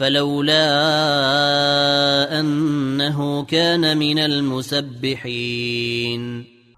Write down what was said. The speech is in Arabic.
فلولا أنه كان من المسبحين.